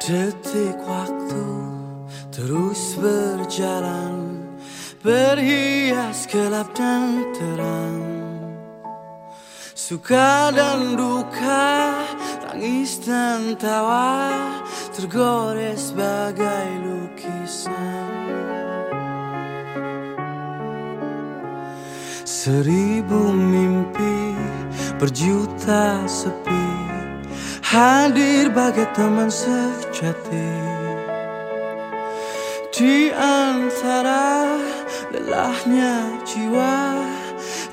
Detik waktu terus berjalan Berhias gelap dan terang. Suka dan duka, tangis dan tawa Tergores bagai lukisan. Seribu mimpi berjuta sepi Hadir bagai teman sejati. Di antara lelahnya jiwa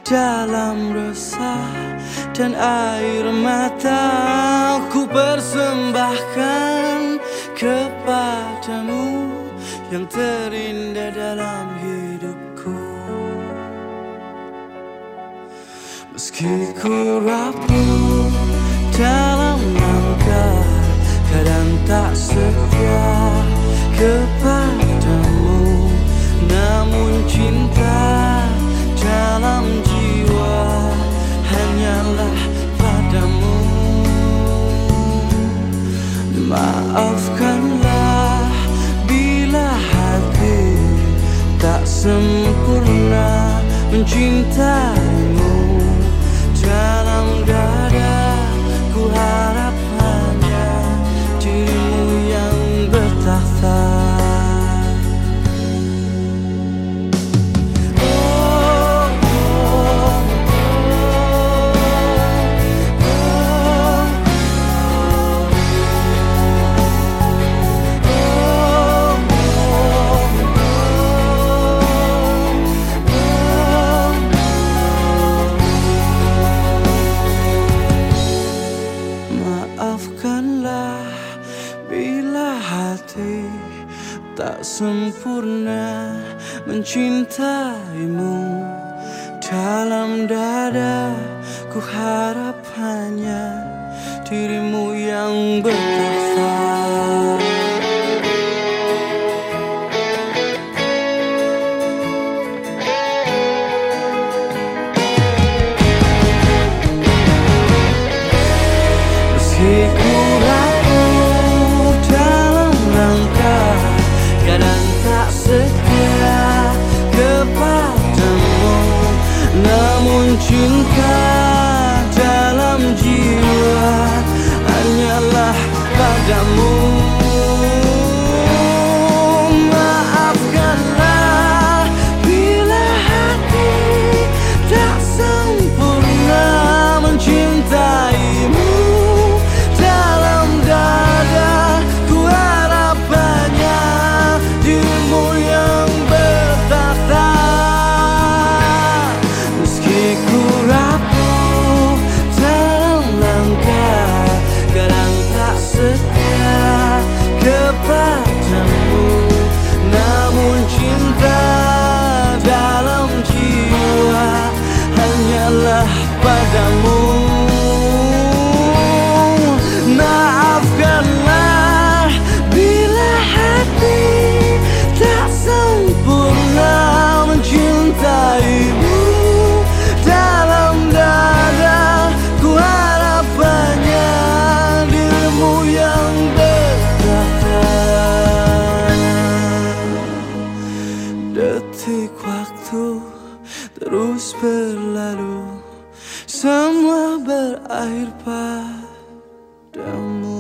Dalam resah dan air mata Ku persembahkan kepadamu Yang terindah dalam hidupku. Meski ku rapuh Maafkanlah bila hati tak sempurna mencintaimu tak sempurna mencintaimu. Dalam dada ku harap hanya dirimu yang bertakhta Meski 群看 down the